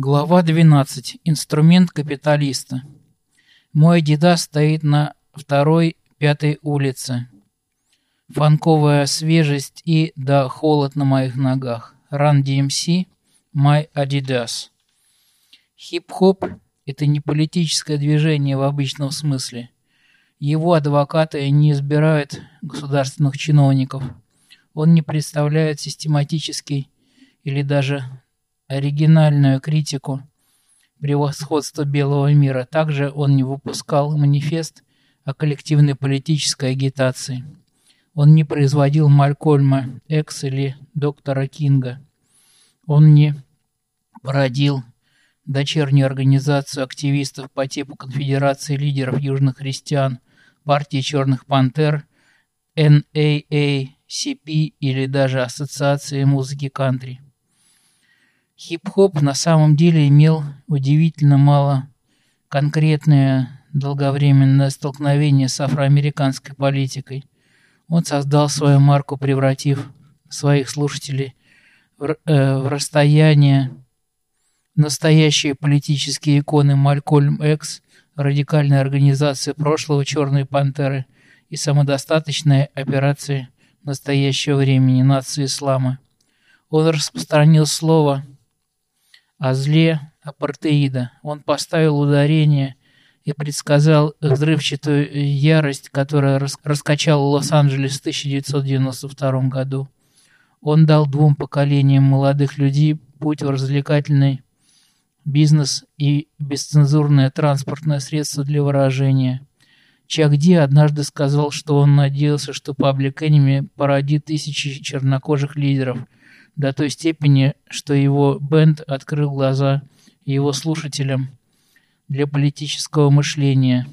Глава 12. Инструмент капиталиста. Мой Adidas стоит на второй, пятой улице. Фанковая свежесть и да холод на моих ногах. Run DMC, My Adidas. Хип-хоп – это не политическое движение в обычном смысле. Его адвокаты не избирают государственных чиновников. Он не представляет систематический или даже оригинальную критику превосходства белого мира. Также он не выпускал манифест о коллективной политической агитации. Он не производил Малькольма Экс или доктора Кинга. Он не породил дочернюю организацию активистов по типу Конфедерации лидеров южных христиан, партии Черных Пантер, NAACP или даже Ассоциации музыки кантри. Хип-хоп на самом деле имел удивительно мало конкретное долговременное столкновение с афроамериканской политикой. Он создал свою марку, превратив своих слушателей в, э, в расстояние настоящие политические иконы Малькольм Экс, радикальная организация прошлого Черной Пантеры и самодостаточная операция настоящего времени нации ислама. Он распространил слово о зле апартеида. Он поставил ударение и предсказал взрывчатую ярость, которая раскачала Лос-Анджелес в 1992 году. Он дал двум поколениям молодых людей путь в развлекательный бизнес и бесцензурное транспортное средство для выражения. Чак Ди однажды сказал, что он надеялся, что Public Enemy породит тысячи чернокожих лидеров – до той степени, что его бенд открыл глаза его слушателям для политического мышления.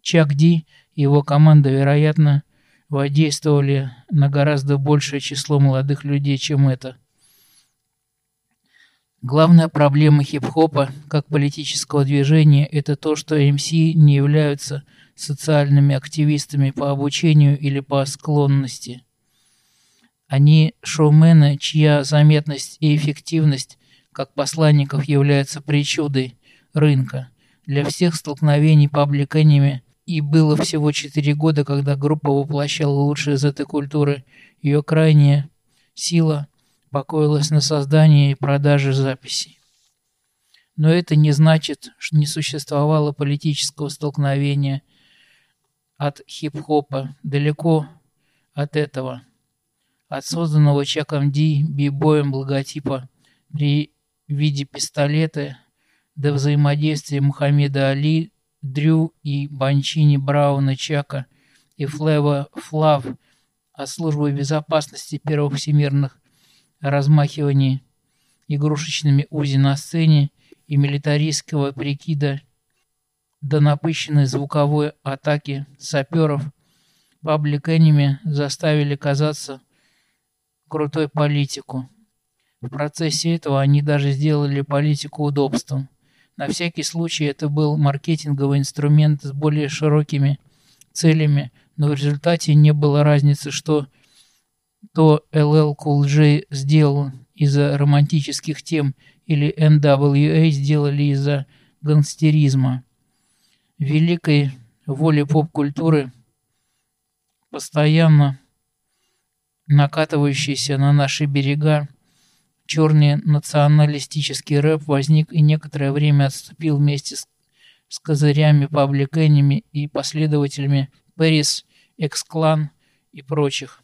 Чак Ди и его команда, вероятно, воздействовали на гораздо большее число молодых людей, чем это. Главная проблема хип-хопа как политического движения – это то, что МС не являются социальными активистами по обучению или по склонности. Они шоумены, чья заметность и эффективность как посланников являются причудой рынка. Для всех столкновений паблик и было всего 4 года, когда группа воплощала лучшее из этой культуры. Ее крайняя сила покоилась на создании и продаже записей. Но это не значит, что не существовало политического столкновения от хип-хопа. Далеко от этого от созданного Чаком Ди бибоем логотипа при виде пистолета до взаимодействия Мухаммеда Али, Дрю и Банчини Брауна Чака и Флева Флав от службы безопасности первых всемирных размахиваний игрушечными УЗИ на сцене и милитаристского прикида до напыщенной звуковой атаки саперов. Паблик Энеми заставили казаться крутой политику. В процессе этого они даже сделали политику удобством. На всякий случай это был маркетинговый инструмент с более широкими целями, но в результате не было разницы, что то LL Cool J сделал из-за романтических тем или NWA сделали из-за гангстеризма. Великой воле поп-культуры постоянно накатывающийся на наши берега, черный националистический рэп возник и некоторое время отступил вместе с, с козырями, пабликенями и последователями Пэрис, Эксклан и прочих.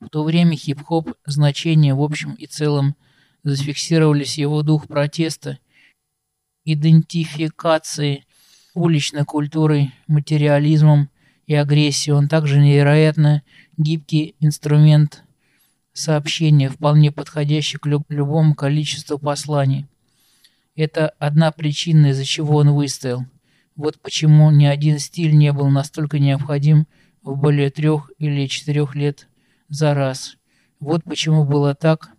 В то время хип-хоп значения в общем и целом зафиксировались его дух протеста, идентификации уличной культурой, материализмом и агрессией. Он также невероятно гибкий инструмент сообщения, вполне подходящий к любому количеству посланий. Это одна причина, из-за чего он выстоял. Вот почему ни один стиль не был настолько необходим в более трех или четырех лет за раз. Вот почему было так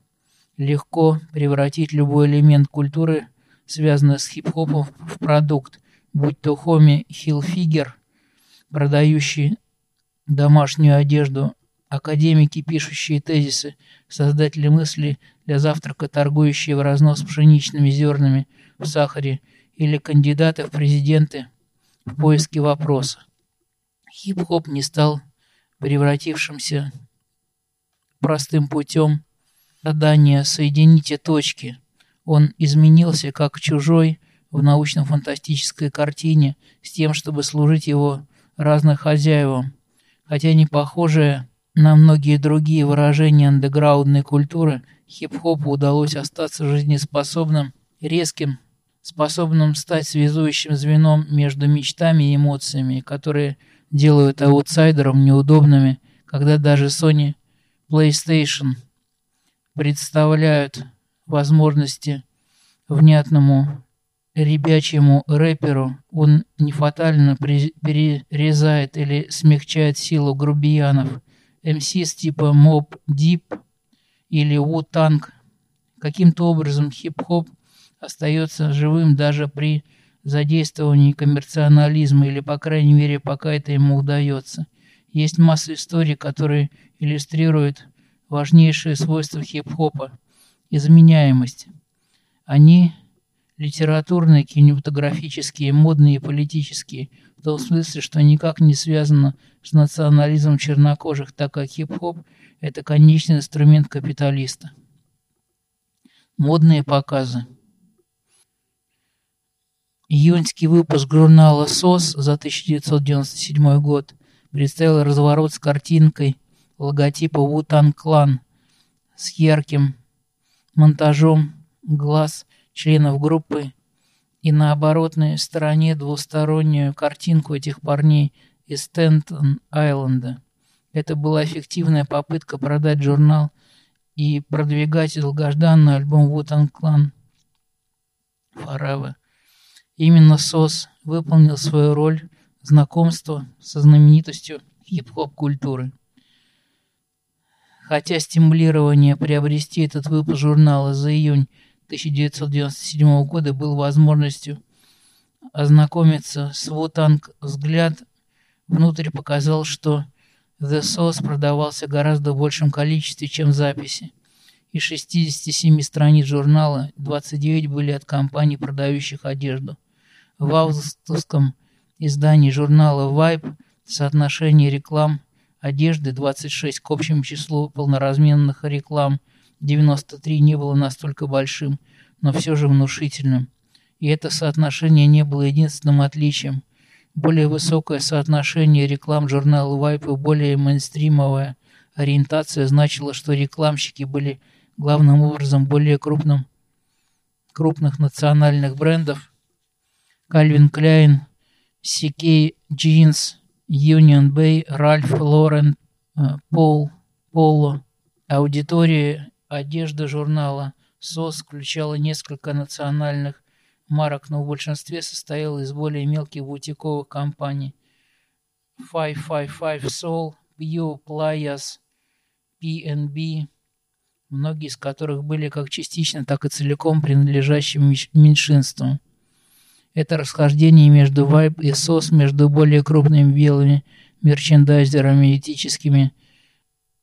легко превратить любой элемент культуры, связанный с хип-хопом, в продукт, будь то Хоми Хилфигер, продающий домашнюю одежду академики, пишущие тезисы, создатели мысли для завтрака, торгующие в разнос пшеничными зернами в сахаре, или кандидаты в президенты в поиске вопроса. Хип-хоп не стал превратившимся простым путем задания «соедините точки». Он изменился как чужой в научно-фантастической картине с тем, чтобы служить его разных хозяевам, хотя не похожее на многие другие выражения андеграундной культуры, хип-хопу удалось остаться жизнеспособным, резким, способным стать связующим звеном между мечтами и эмоциями, которые делают аутсайдерам неудобными, когда даже Sony PlayStation представляют возможности внятному ребячьему рэперу, он не фатально перерезает или смягчает силу грубиянов, МС типа Mob Deep или Wu-Tang. Каким-то образом хип-хоп остается живым даже при задействовании коммерционализма, или, по крайней мере, пока это ему удается. Есть масса историй, которые иллюстрируют важнейшие свойства хип-хопа – изменяемость. Они литературные, кинематографические, модные и политические, в том смысле, что никак не связано с национализмом чернокожих, так как хип-хоп – это конечный инструмент капиталиста. Модные показы. Июньский выпуск журнала «СОС» за 1997 год представил разворот с картинкой логотипа «Вутан Клан» с ярким монтажом глаз членов группы и на оборотной стороне двустороннюю картинку этих парней из Стентон-Айленда. Это была эффективная попытка продать журнал и продвигать долгожданный альбом Вутан Клан Forever. Именно СОС выполнил свою роль знакомства со знаменитостью хип-хоп культуры. Хотя стимулирование приобрести этот выпуск журнала за июнь 1997 года был возможностью ознакомиться с Вутанг взгляд, внутрь показал, что The Source продавался гораздо большем количестве, чем записи. Из 67 страниц журнала 29 были от компаний, продающих одежду. В августовском издании журнала Vibe соотношение реклам одежды 26 к общему числу полноразменных реклам – 93 не было настолько большим, но все же внушительным. И это соотношение не было единственным отличием. Более высокое соотношение реклам журнала Vibe и более мейнстримовая ориентация значила, что рекламщики были главным образом более крупным, крупных национальных брендов. Calvin Klein, CK Jeans, Union Bay, Ralph Lauren, Paul, Polo. Аудитория Одежда журнала «СОС» включала несколько национальных марок, но в большинстве состояла из более мелких бутиковых компаний. 555 Soul, Pew, Playas, PNB, многие из которых были как частично, так и целиком принадлежащими меньшинствам. Это расхождение между Vibe и SOS, между более крупными белыми мерчендайзерами этическими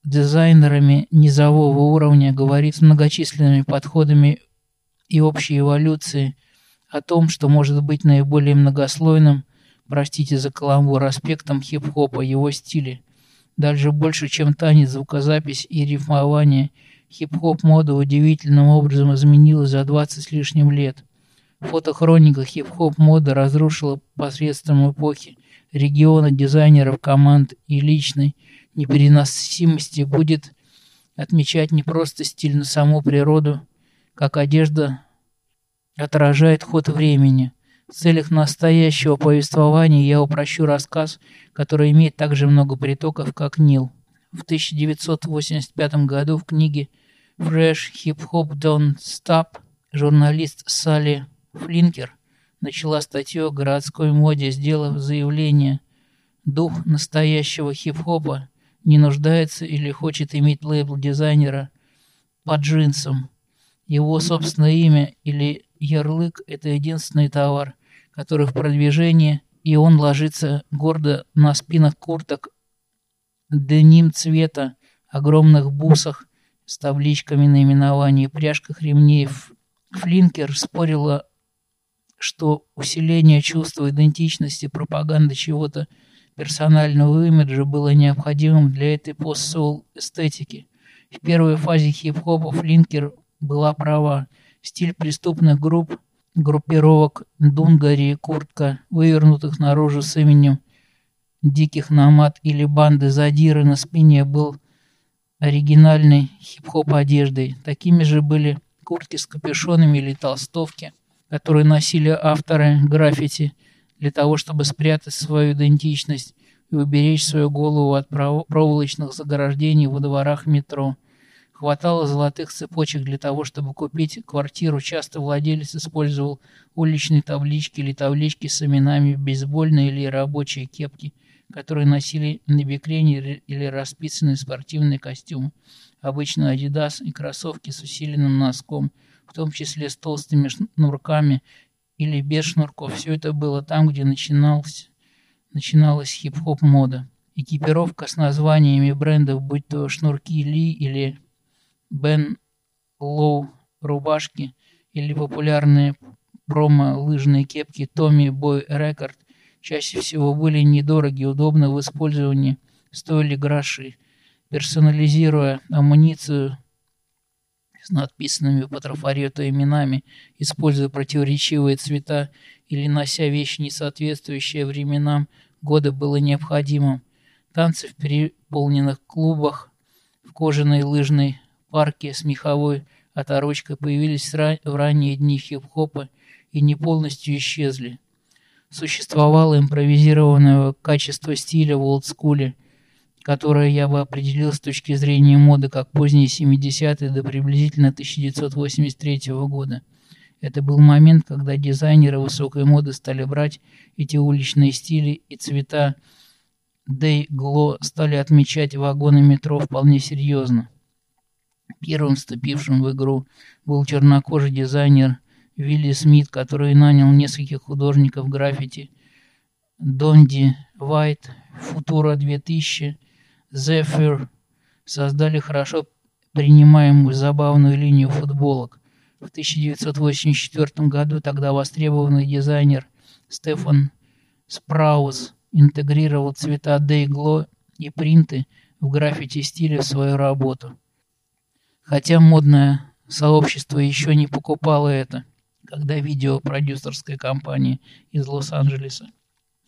дизайнерами низового уровня говорит с многочисленными подходами и общей эволюцией о том, что может быть наиболее многослойным, простите за каламбур, аспектом хип-хопа, его стиле. Дальше больше, чем танец, звукозапись и рифмование, хип-хоп-мода удивительным образом изменилась за 20 с лишним лет. Фотохроника хип-хоп-мода разрушила посредством эпохи региона дизайнеров, команд и личной, непереносимости будет отмечать не просто стиль, но саму природу, как одежда отражает ход времени. В целях настоящего повествования я упрощу рассказ, который имеет так же много притоков, как Нил. В 1985 году в книге «Fresh Hip Hop Don't Stop» журналист Салли Флинкер начала статью о городской моде, сделав заявление «Дух настоящего хип-хопа не нуждается или хочет иметь лейбл дизайнера под джинсом. Его собственное имя или ярлык – это единственный товар, который в продвижении, и он ложится гордо на спинах курток деним цвета, огромных бусах с табличками наименований пряжках ремней. Флинкер спорила, что усиление чувства идентичности, пропаганда чего-то персонального имиджа было необходимым для этой пост-соул эстетики. В первой фазе хип-хопа Флинкер была права. Стиль преступных групп, группировок Дунгари и Куртка, вывернутых наружу с именем Диких Намад или банды Задиры на спине был оригинальной хип-хоп одеждой. Такими же были куртки с капюшонами или толстовки, которые носили авторы граффити для того, чтобы спрятать свою идентичность и уберечь свою голову от проволочных заграждений во дворах метро. Хватало золотых цепочек для того, чтобы купить квартиру. Часто владелец использовал уличные таблички или таблички с именами бейсбольные или рабочие кепки – которые носили на бикрень или расписанные спортивные костюмы, обычно Adidas и кроссовки с усиленным носком, в том числе с толстыми шнурками или без шнурков. Все это было там, где начиналось, начиналась хип-хоп мода. Экипировка с названиями брендов, будь то шнурки Ли или Бен Лоу рубашки или популярные промо-лыжные кепки Tommy Boy Record – чаще всего были недороги, удобны в использовании, стоили гроши. Персонализируя амуницию с надписанными по трафарету именами, используя противоречивые цвета или нося вещи, не соответствующие временам года, было необходимым. Танцы в переполненных клубах, в кожаной лыжной парке с меховой оторочкой появились в ранние дни хип-хопа и не полностью исчезли существовало импровизированное качество стиля в олдскуле, которое я бы определил с точки зрения моды как поздние 70-е до приблизительно 1983 года. Это был момент, когда дизайнеры высокой моды стали брать эти уличные стили и цвета Day Glow стали отмечать вагоны метро вполне серьезно. Первым вступившим в игру был чернокожий дизайнер – Вилли Смит, который нанял нескольких художников граффити, Донди Вайт, Футура 2000, Зефир, создали хорошо принимаемую забавную линию футболок. В 1984 году тогда востребованный дизайнер Стефан Спраус интегрировал цвета Day и принты в граффити стиле в свою работу. Хотя модное сообщество еще не покупало это когда видеопродюсерская компания из Лос-Анджелеса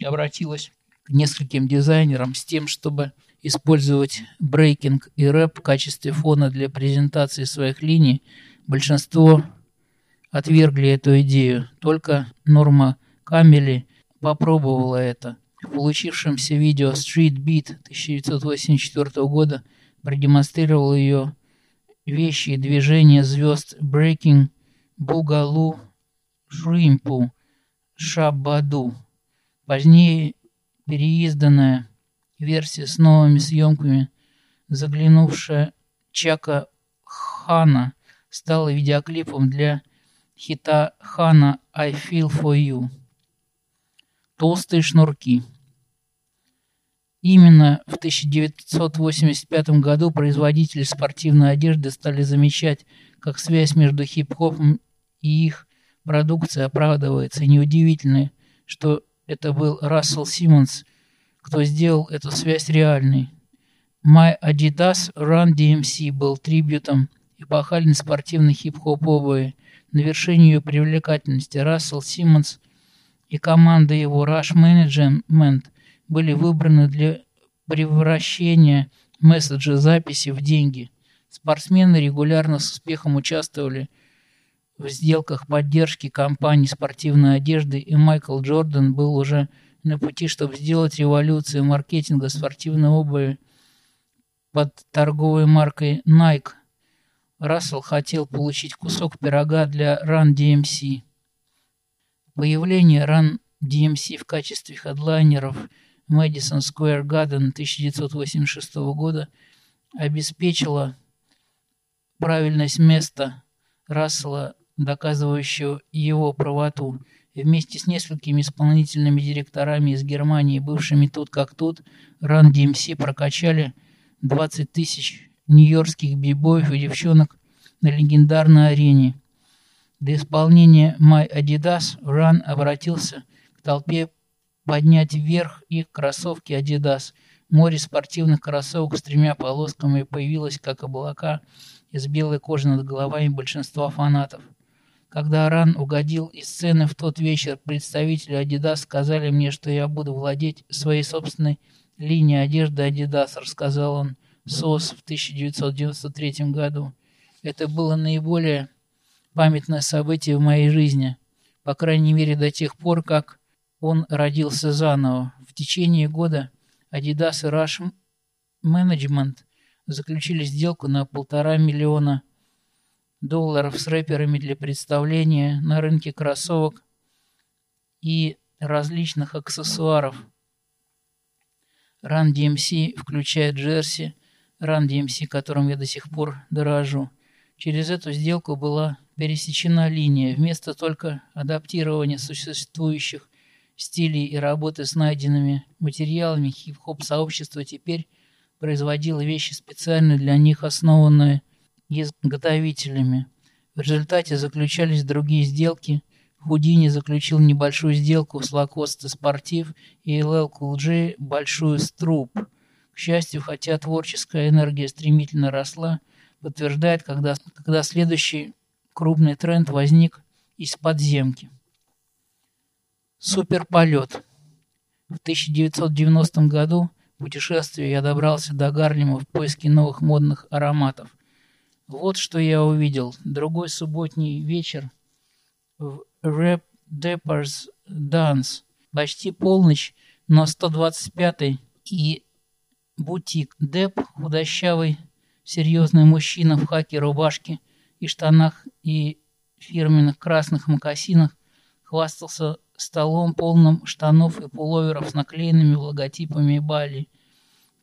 обратилась к нескольким дизайнерам с тем, чтобы использовать брейкинг и рэп в качестве фона для презентации своих линий, большинство отвергли эту идею. Только Норма Камели попробовала это. В получившемся видео Street Beat 1984 года продемонстрировал ее вещи и движения звезд Breaking, Бугалу, Шримпу, Шабаду. Позднее переизданная версия с новыми съемками, заглянувшая Чака Хана, стала видеоклипом для хита Хана «I Feel For You». Толстые шнурки. Именно в 1985 году производители спортивной одежды стали замечать, как связь между хип-хопом и их продукция оправдывается. Неудивительно, что это был Рассел Симмонс, кто сделал эту связь реальной. My Adidas Run DMC был трибютом эпохальной спортивной хип-хоп обуви. На вершине ее привлекательности Рассел Симмонс и команда его Rush Management были выбраны для превращения месседжа записи в деньги. Спортсмены регулярно с успехом участвовали в сделках поддержки компаний спортивной одежды, и Майкл Джордан был уже на пути, чтобы сделать революцию маркетинга спортивной обуви под торговой маркой Nike. Рассел хотел получить кусок пирога для Run DMC. Появление Run DMC в качестве хедлайнеров Madison Square Garden 1986 года обеспечило правильность места Рассела доказывающую его правоту. Вместе с несколькими исполнительными директорами из Германии, бывшими тут как тут, Run DMC прокачали 20 тысяч нью-йоркских бибоев и девчонок на легендарной арене. До исполнения «My Adidas» Ран обратился к толпе поднять вверх их кроссовки Adidas. Море спортивных кроссовок с тремя полосками появилось, как облака, из белой кожи над головами большинства фанатов. Когда Ран угодил из сцены в тот вечер, представители Adidas сказали мне, что я буду владеть своей собственной линией одежды Adidas, рассказал он СОС в 1993 году. Это было наиболее памятное событие в моей жизни, по крайней мере до тех пор, как он родился заново. В течение года Adidas и Rush Management заключили сделку на полтора миллиона долларов с рэперами для представления на рынке кроссовок и различных аксессуаров. Run DMC включая джерси, Run DMC, которым я до сих пор дорожу. Через эту сделку была пересечена линия. Вместо только адаптирования существующих стилей и работы с найденными материалами, хип-хоп сообщество теперь производило вещи специально для них, основанные изготовителями. В результате заключались другие сделки. Худини заключил небольшую сделку с Lacoste Спортив и Cool J большую с Труп. К счастью, хотя творческая энергия стремительно росла, подтверждает, когда, когда следующий крупный тренд возник из подземки. Суперполет. В 1990 году в путешествии я добрался до Гарлема в поиске новых модных ароматов. Вот что я увидел. Другой субботний вечер в Rap Deppers Dance. Почти полночь, но 125-й и бутик. Деп, худощавый, серьезный мужчина в хаке рубашке и штанах и фирменных красных мокасинах, хвастался столом, полным штанов и пуловеров с наклеенными логотипами Бали.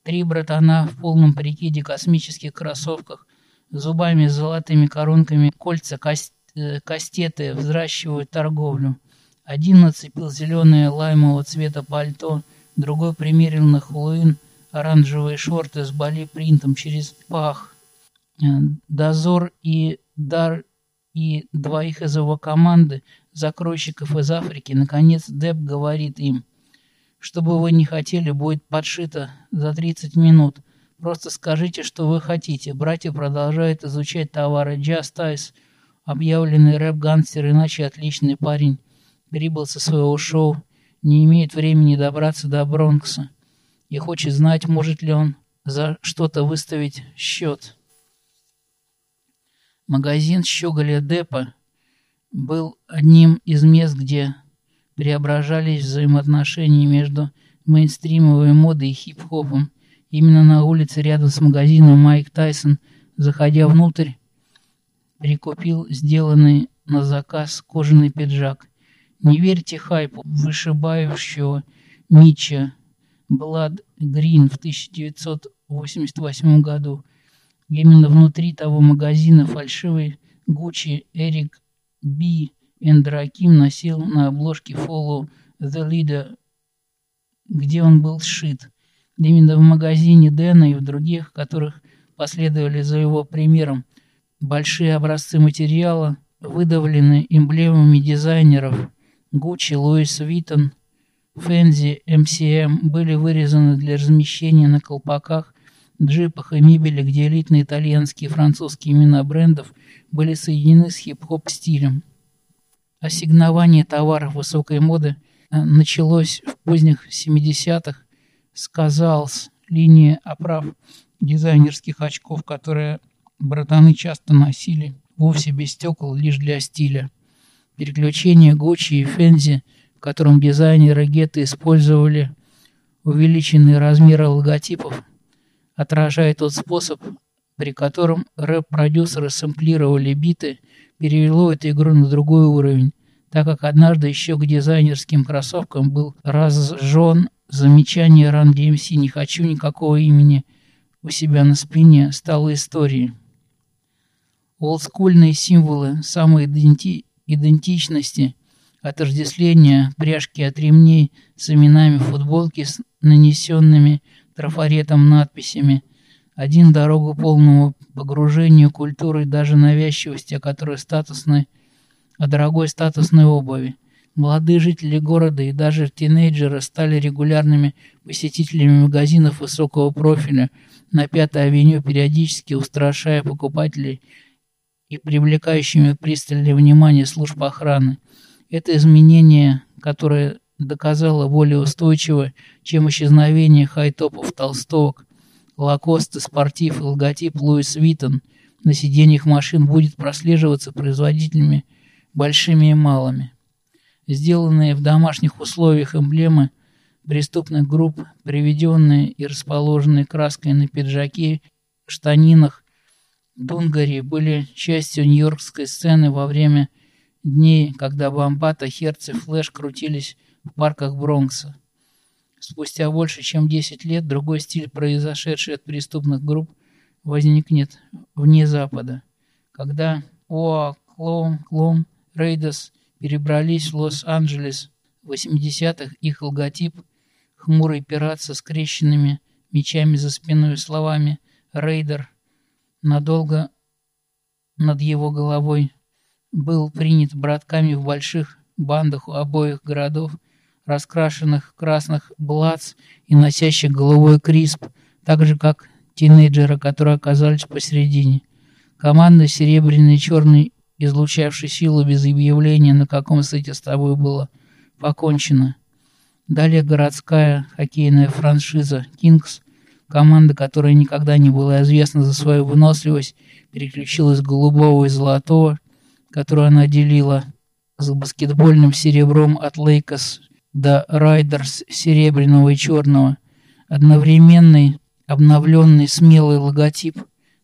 Три братана в полном прикиде космических кроссовках – зубами с золотыми коронками, кольца, э, кастеты взращивают торговлю. Один нацепил зеленое лаймового цвета пальто, другой примерил на Хэллоуин оранжевые шорты с бали принтом через пах. Э, Дозор и Дар и двоих из его команды, закройщиков из Африки, наконец Деп говорит им, что бы вы не хотели, будет подшито за 30 минут – Просто скажите, что вы хотите. Братья продолжают изучать товары. Джаз Тайс, объявленный рэп-гангстер, иначе отличный парень, прибыл со своего шоу, не имеет времени добраться до Бронкса и хочет знать, может ли он за что-то выставить счет. Магазин Щеголя Депа был одним из мест, где преображались взаимоотношения между мейнстримовой модой и хип-хопом. Именно на улице рядом с магазином Майк Тайсон, заходя внутрь, прикупил сделанный на заказ кожаный пиджак. Не верьте хайпу вышибающего Митча Блад Грин в 1988 году. Именно внутри того магазина фальшивый Гуччи Эрик Би Эндраким носил на обложке Follow the Leader, где он был сшит. Именно в магазине Дэна и в других, которых последовали за его примером, большие образцы материала выдавлены эмблемами дизайнеров Gucci, Louis Vuitton, Fendi, MCM были вырезаны для размещения на колпаках, джипах и мебели, где элитные итальянские и французские имена брендов были соединены с хип-хоп стилем. Ассигнование товаров высокой моды э, началось в поздних 70-х сказалась линия оправ дизайнерских очков, которые братаны часто носили вовсе без стекол, лишь для стиля. Переключение Гуччи и Фензи, в котором дизайнеры Гетто использовали увеличенные размеры логотипов, отражает тот способ, при котором рэп-продюсеры сэмплировали биты, перевело эту игру на другой уровень, так как однажды еще к дизайнерским кроссовкам был разжен Замечание Ран DMC «Не хочу никакого имени у себя на спине» стало историей. Олдскульные символы самоидентичности, отождествления, пряжки от ремней с именами футболки с нанесенными трафаретом надписями, Один дорогу полному погружению культуры даже навязчивости, о которой статусной, о дорогой статусной обуви. Молодые жители города и даже тинейджеры стали регулярными посетителями магазинов высокого профиля на Пятой авеню, периодически устрашая покупателей и привлекающими пристальное внимание служб охраны. Это изменение, которое доказало более устойчиво, чем исчезновение хай-топов толстовок, лакосты, спортив и логотип Луис Виттон на сиденьях машин будет прослеживаться производителями большими и малыми сделанные в домашних условиях эмблемы преступных групп, приведенные и расположенные краской на пиджаке, штанинах, Дунгари были частью нью-йоркской сцены во время дней, когда Бомбата, Херц и Флэш крутились в парках Бронкса. Спустя больше чем 10 лет другой стиль, произошедший от преступных групп, возникнет вне Запада, когда Оа, Клоун, Клом, Рейдас перебрались в Лос-Анджелес. В 80-х их логотип – хмурый пират со скрещенными мечами за спиной словами «Рейдер» надолго над его головой был принят братками в больших бандах у обоих городов, раскрашенных красных блац и носящих головой крисп, так же как тинейджеры, которые оказались посередине. Команда серебряный черный излучавший силу без объявления, на каком сайте с тобой было покончено. Далее городская хоккейная франшиза «Кингс», команда, которая никогда не была известна за свою выносливость, переключилась с голубого и золотого, которую она делила с баскетбольным серебром от Лейкерс до Рейдерс серебряного и черного. Одновременный, обновленный, смелый логотип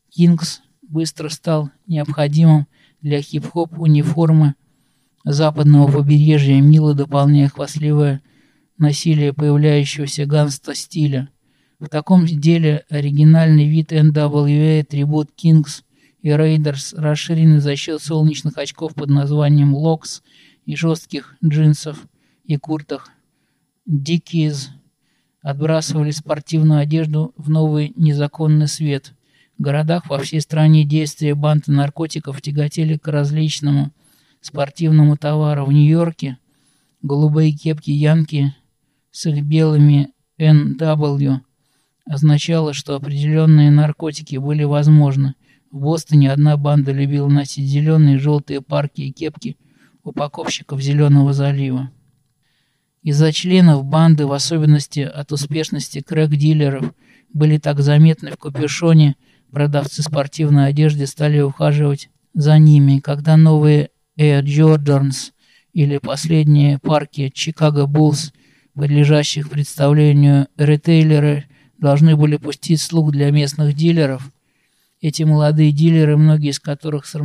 «Кингс» быстро стал необходимым для хип-хоп униформы западного побережья, мило дополняя хвастливое насилие появляющегося ганста стиля. В таком деле оригинальный вид NWA, трибут Kings и Raiders расширенный за счет солнечных очков под названием Locks и жестких джинсов и куртах. Dickies отбрасывали спортивную одежду в новый незаконный свет – городах во всей стране действия банды наркотиков тяготели к различному спортивному товару. В Нью-Йорке голубые кепки Янки с их белыми NW означало, что определенные наркотики были возможны. В Бостоне одна банда любила носить зеленые и желтые парки и кепки упаковщиков Зеленого залива. Из-за членов банды, в особенности от успешности крэк-дилеров, были так заметны в капюшоне Продавцы спортивной одежды стали ухаживать за ними, когда новые Air Jordans или последние парки Chicago Bulls, подлежащих представлению ритейлеры, должны были пустить слух для местных дилеров. Эти молодые дилеры, многие из которых с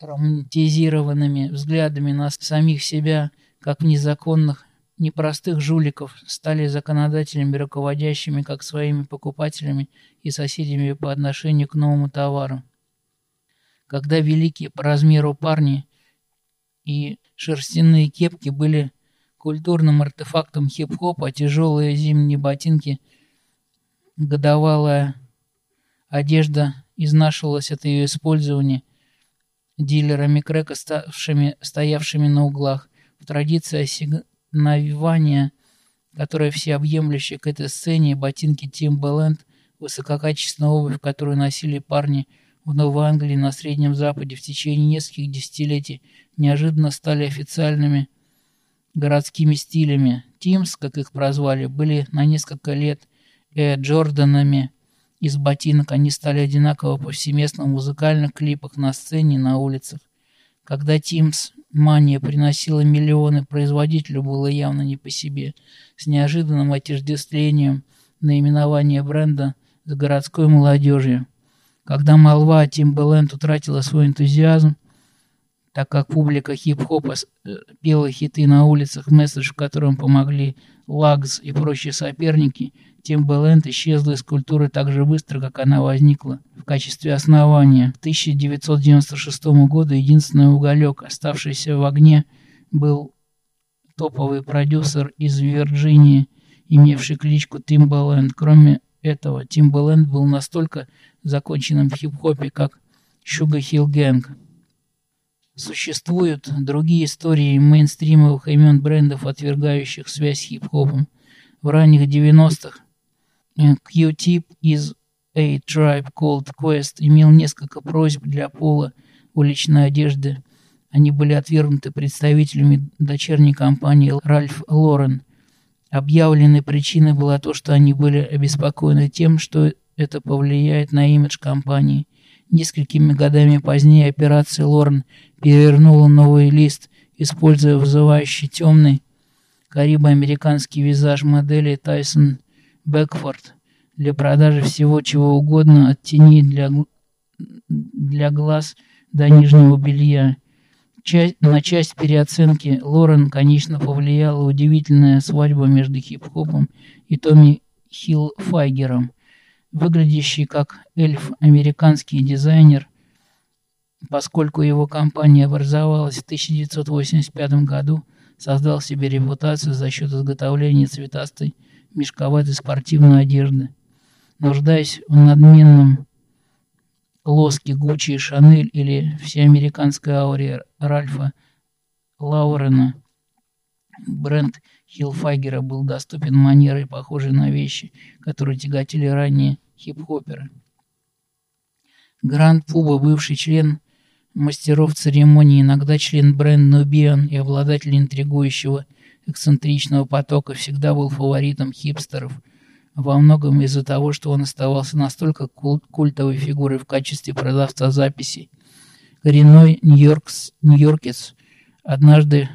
романтизированными взглядами на самих себя, как незаконных непростых жуликов стали законодателями, руководящими как своими покупателями и соседями по отношению к новому товару. Когда великие по размеру парни и шерстяные кепки были культурным артефактом хип-хопа, тяжелые зимние ботинки, годовалая одежда изнашивалась от ее использования дилерами крэка, ставшими, стоявшими на углах. В традиции навивание, которое всеобъемлющее к этой сцене, ботинки Timberland, высококачественная обувь, которую носили парни в Новой Англии на Среднем Западе в течение нескольких десятилетий, неожиданно стали официальными городскими стилями. Тимс, как их прозвали, были на несколько лет э, Джорданами из ботинок. Они стали одинаково повсеместно в музыкальных клипах на сцене и на улицах. Когда Тимс Мания приносила миллионы, производителю было явно не по себе. С неожиданным отождествлением наименования бренда с городской молодежью. Когда молва о Timbaland утратила свой энтузиазм, так как публика хип-хопа э, пела хиты на улицах, месседж, в котором помогли Лагс и прочие соперники, Timbaland исчезла из культуры так же быстро, как она возникла в качестве основания. К 1996 году единственный уголек, оставшийся в огне, был топовый продюсер из Вирджинии, имевший кличку Timbaland. Кроме этого Timbaland был настолько законченным в хип-хопе, как Sugar Hill Gang. Существуют другие истории мейнстримовых имен брендов, отвергающих связь с хип-хопом. В ранних 90-х Q-Tip из A Tribe Called Quest имел несколько просьб для пола уличной одежды. Они были отвергнуты представителями дочерней компании Ральф Лорен. Объявленной причиной было то, что они были обеспокоены тем, что это повлияет на имидж компании. Несколькими годами позднее операция Лорен перевернула новый лист, используя вызывающий темный карибо-американский визаж модели Тайсон Бекфорд для продажи всего чего угодно, от тени для, для глаз до нижнего белья. Часть, на часть переоценки Лорен, конечно, повлияла удивительная свадьба между хип-хопом и Томми Хилфайгером, выглядящий как эльф американский дизайнер, поскольку его компания образовалась в 1985 году, создал себе репутацию за счет изготовления цветастой мешковатой спортивной одежды. Нуждаясь в надменном лоске Гуччи и Шанель или всеамериканской ауре Ральфа Лаурена, бренд Хилфагера был доступен манерой, похожей на вещи, которые тяготили ранее хип-хоперы. Гранд Пуба, бывший член мастеров церемонии, иногда член бренда Нубиан и обладатель интригующего эксцентричного потока, всегда был фаворитом хипстеров, во многом из-за того, что он оставался настолько куль культовой фигурой в качестве продавца записей. Коренной нью-йоркец однажды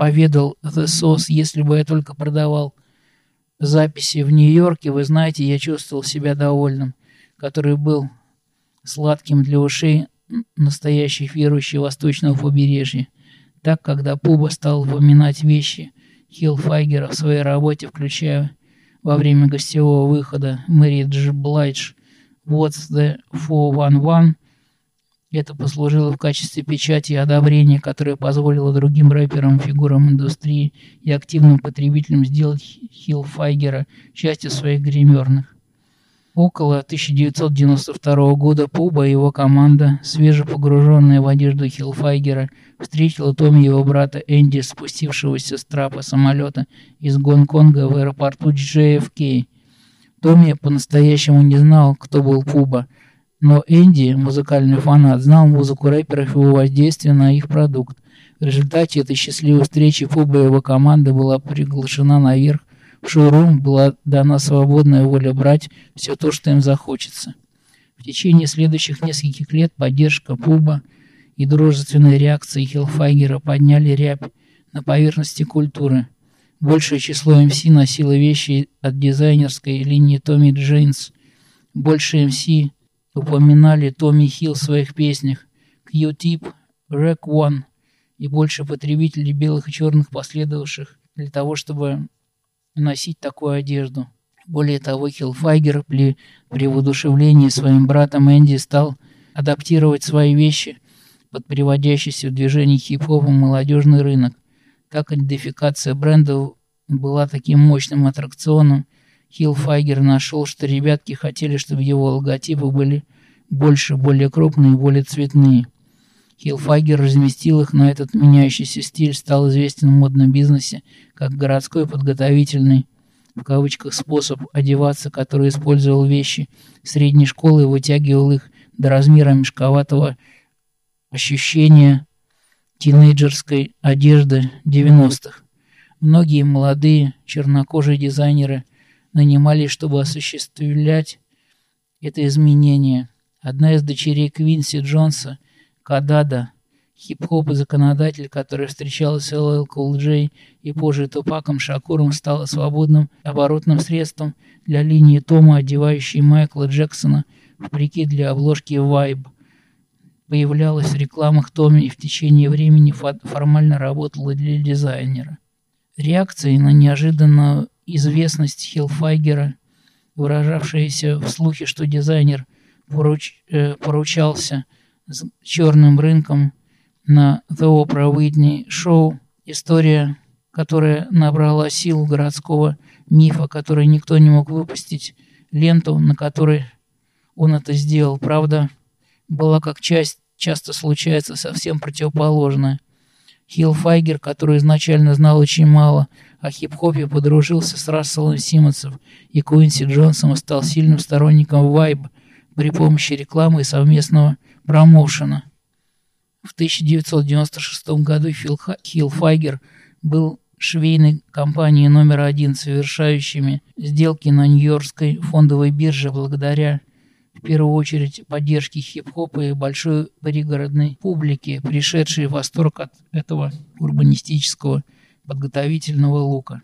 поведал The Sauce, если бы я только продавал записи в Нью-Йорке, вы знаете, я чувствовал себя довольным, который был сладким для ушей настоящих верующих восточного побережья. Так, когда Пуба стал упоминать вещи Хиллфайгера в своей работе, включая во время гостевого выхода Мэри Дж. Блайдж «What's the 411», это послужило в качестве печати и одобрения, которое позволило другим рэперам, фигурам индустрии и активным потребителям сделать Хиллфайгера частью своих гримерных. Около 1992 года Пуба и его команда, свежепогруженная в одежду Хиллфайгера, встретила Томми его брата Энди, спустившегося с трапа самолета из Гонконга в аэропорту JFK. Томми по-настоящему не знал, кто был Пуба, но Энди, музыкальный фанат, знал музыку рэперов и его воздействие на их продукт. В результате этой счастливой встречи Пуба и его команда была приглашена наверх в шоурум была дана свободная воля брать все то, что им захочется. В течение следующих нескольких лет поддержка Пуба и дружественные реакции Хилфайгера подняли рябь на поверхности культуры. Большее число МС носило вещи от дизайнерской линии Томми Джейнс. Больше МС упоминали Томми Хилл в своих песнях, Q-Tip, Rack One и больше потребителей белых и черных последовавших для того, чтобы носить такую одежду. Более того, Хилфайгер при, при воодушевлении своим братом Энди стал адаптировать свои вещи под приводящийся в движение хип-хопом молодежный рынок. Так идентификация бренда была таким мощным аттракционом, Хилфайгер нашел, что ребятки хотели, чтобы его логотипы были больше, более крупные и более цветные. Хилфайгер разместил их, но этот меняющийся стиль стал известен в модном бизнесе как городской подготовительный в кавычках способ одеваться, который использовал вещи средней школы и вытягивал их до размера мешковатого ощущения тинейджерской одежды 90-х. Многие молодые чернокожие дизайнеры нанимались, чтобы осуществлять это изменение. Одна из дочерей Квинси Джонса – Кадада, хип-хоп и законодатель, который встречалась с LL Cool J и позже Тупаком Шакуром, стала свободным оборотным средством для линии Тома, одевающей Майкла Джексона в прикид для обложки Vibe. Появлялась в рекламах Томми и в течение времени формально работала для дизайнера. Реакцией на неожиданную известность Хилфайгера, выражавшаяся в слухе, что дизайнер поруч, э, поручался – с черным рынком на The Oprah Whitney Show. История, которая набрала силу городского мифа, который никто не мог выпустить ленту, на которой он это сделал. Правда, была как часть, часто случается совсем противоположная. Хилл Файгер, который изначально знал очень мало о хип-хопе, подружился с Расселом Симмонсом и Куинси Джонсом и стал сильным сторонником вайб при помощи рекламы и совместного промоушена. В 1996 году Хилл Файгер был швейной компанией номер один, совершающими сделки на Нью-Йоркской фондовой бирже благодаря в первую очередь поддержке хип-хопа и большой пригородной публики, пришедшей в восторг от этого урбанистического подготовительного лука.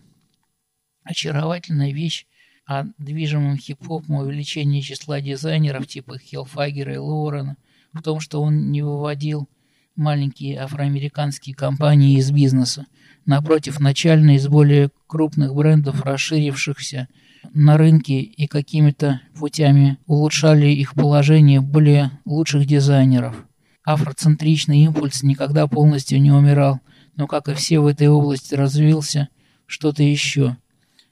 Очаровательная вещь о движимом хип-хопом увеличении числа дизайнеров типа Хелфагера и Лоурена в том, что он не выводил маленькие афроамериканские компании из бизнеса. Напротив, начальные из более крупных брендов, расширившихся на рынке и какими-то путями улучшали их положение более лучших дизайнеров. Афроцентричный импульс никогда полностью не умирал, но, как и все в этой области, развился что-то еще.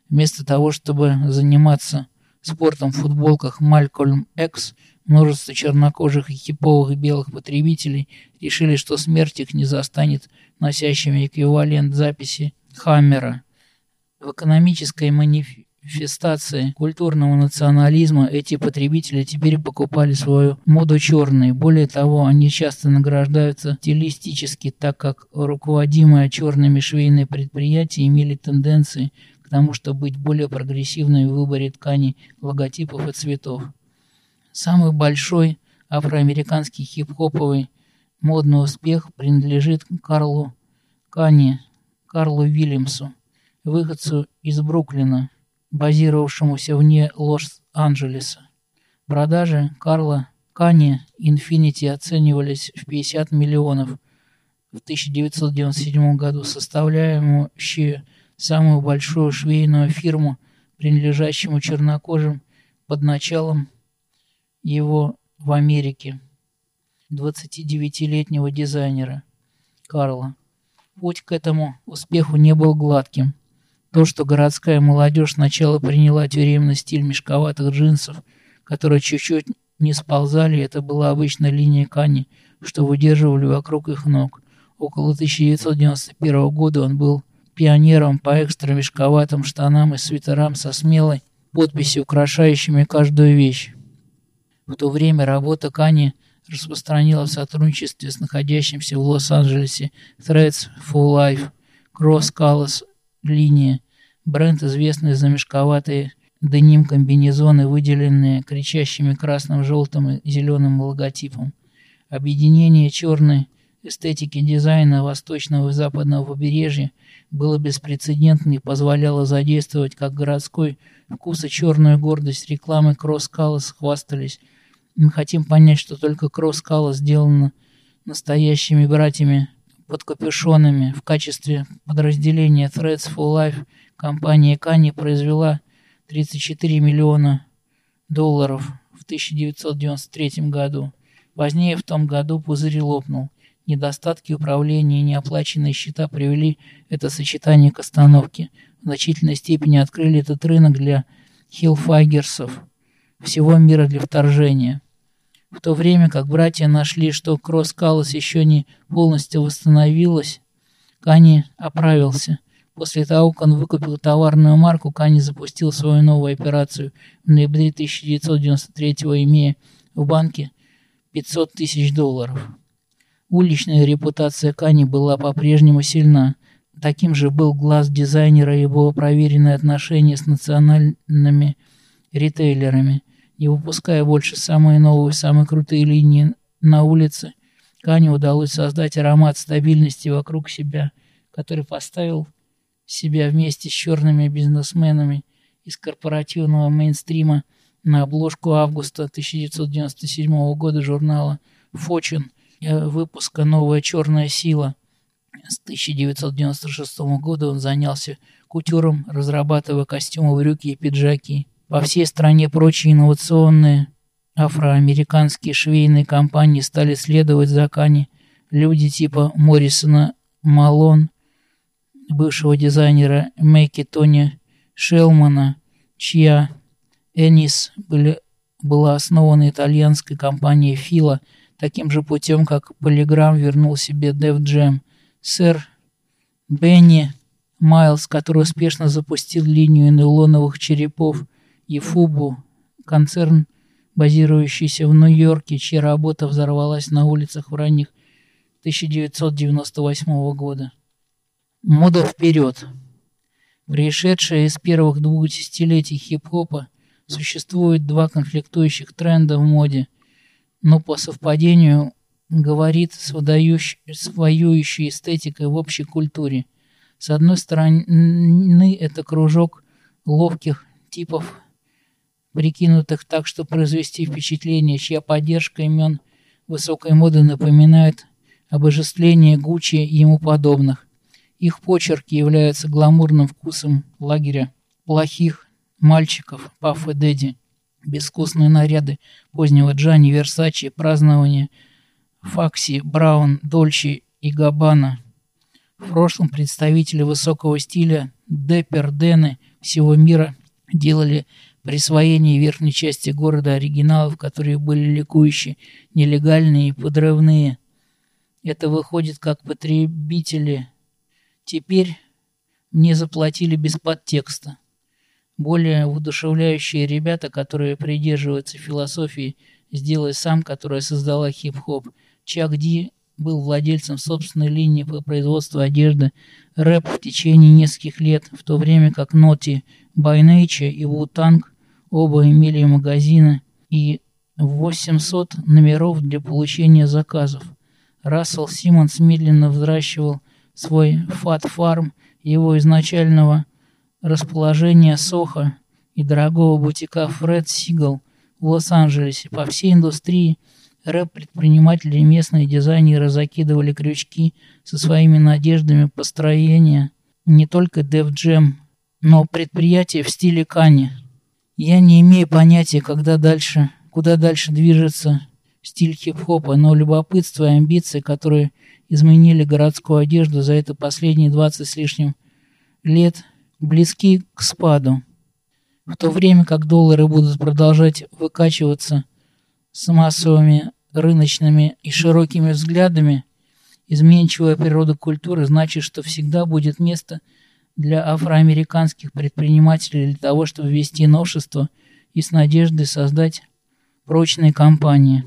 Вместо того, чтобы заниматься спортом в футболках Малькольм Экс, множество чернокожих и хиповых и белых потребителей решили, что смерть их не застанет носящими эквивалент записи Хаммера. В экономической манифестации манифестации культурного национализма эти потребители теперь покупали свою моду черной. Более того, они часто награждаются стилистически, так как руководимые черными швейные предприятия имели тенденции к тому, чтобы быть более прогрессивными в выборе тканей, логотипов и цветов. Самый большой афроамериканский хип-хоповый модный успех принадлежит Карлу Кани, Карлу Вильямсу, выходцу из Бруклина, базировавшемуся вне Лос-Анджелеса. Продажи Карла Кани Infinity оценивались в 50 миллионов в 1997 году, составляющие самую большую швейную фирму, принадлежащему чернокожим под началом его в Америке, 29-летнего дизайнера Карла. Путь к этому успеху не был гладким. То, что городская молодежь сначала приняла тюремный стиль мешковатых джинсов, которые чуть-чуть не сползали, это была обычная линия Кани, что выдерживали вокруг их ног. Около 1991 года он был пионером по экстра мешковатым штанам и свитерам со смелой подписью, украшающими каждую вещь. В то время работа Кани распространила в сотрудничестве с находящимся в Лос-Анджелесе Threads for Life, Cross Colors линия, Бренд, известный за мешковатые деним комбинезоны, выделенные кричащими красным, желтым и зеленым логотипом. Объединение черной эстетики дизайна восточного и западного побережья было беспрецедентно и позволяло задействовать как городской вкус и черную гордость рекламы Кросс Каллас хвастались. Мы хотим понять, что только Кросс Каллас сделано настоящими братьями под капюшонами в качестве подразделения Threads for Life – Компания Кани произвела 34 миллиона долларов в 1993 году. Позднее в том году пузырь лопнул. Недостатки управления и неоплаченные счета привели это сочетание к остановке. В значительной степени открыли этот рынок для хилфагерсов всего мира для вторжения. В то время как братья нашли, что Кросс Каллас еще не полностью восстановилась, Кани оправился. После того, как он выкупил товарную марку, Кани запустил свою новую операцию в ноябре 1993 имея в банке 500 тысяч долларов. Уличная репутация Кани была по-прежнему сильна. Таким же был глаз дизайнера и его проверенное отношение с национальными ритейлерами. Не выпуская больше самые новые, самые крутые линии на улице, Кани удалось создать аромат стабильности вокруг себя, который поставил себя вместе с черными бизнесменами из корпоративного мейнстрима на обложку августа 1997 года журнала «Фочин» выпуска «Новая черная сила». С 1996 года он занялся кутюром, разрабатывая костюмы, брюки и пиджаки. По всей стране прочие инновационные афроамериканские швейные компании стали следовать за Кани. Люди типа Моррисона Малон, бывшего дизайнера Мэйки Тони Шелмана, чья Энис были, была основана итальянской компанией Фила таким же путем, как Polygram вернул себе Def Jam. Сэр Бенни Майлз, который успешно запустил линию нейлоновых черепов и Фубу, концерн, базирующийся в Нью-Йорке, чья работа взорвалась на улицах в ранних 1998 года. Мода вперед. Пришедшая из первых двух десятилетий хип-хопа, существует два конфликтующих тренда в моде, но по совпадению говорит с, выдающей, с воюющей эстетикой в общей культуре. С одной стороны, это кружок ловких типов, прикинутых так, что произвести впечатление, чья поддержка имен высокой моды напоминает обожествление Гуччи и ему подобных. Их почерки являются гламурным вкусом лагеря плохих мальчиков, Паф и Дэдди. Безвкусные наряды позднего Джани, Версачи, празднование Факси, Браун, Дольче и Габбана. В прошлом представители высокого стиля Деппер, Дены всего мира делали присвоение верхней части города оригиналов, которые были ликующие, нелегальные и подрывные. Это выходит как потребители Теперь мне заплатили без подтекста. Более воодушевляющие ребята, которые придерживаются философии «сделай сам», которая создала хип-хоп. Чак Ди был владельцем собственной линии по производству одежды рэп в течение нескольких лет, в то время как Ноти, Nature и Wu-Tang оба имели магазины и 800 номеров для получения заказов. Рассел Симмонс медленно взращивал свой фат-фарм его изначального расположения Соха и дорогого бутика Фред Сигал в Лос-Анджелесе. По всей индустрии рэп-предприниматели и местные дизайнеры закидывали крючки со своими надеждами построения не только Def Jam, но предприятия в стиле Кани. Я не имею понятия, когда дальше, куда дальше движется стиль хип-хопа, но любопытство и амбиции, которые изменили городскую одежду за это последние 20 с лишним лет, близки к спаду. В то время как доллары будут продолжать выкачиваться с массовыми рыночными и широкими взглядами, изменчивая природа культуры значит, что всегда будет место для афроамериканских предпринимателей для того, чтобы ввести новшество и с надеждой создать прочные компании.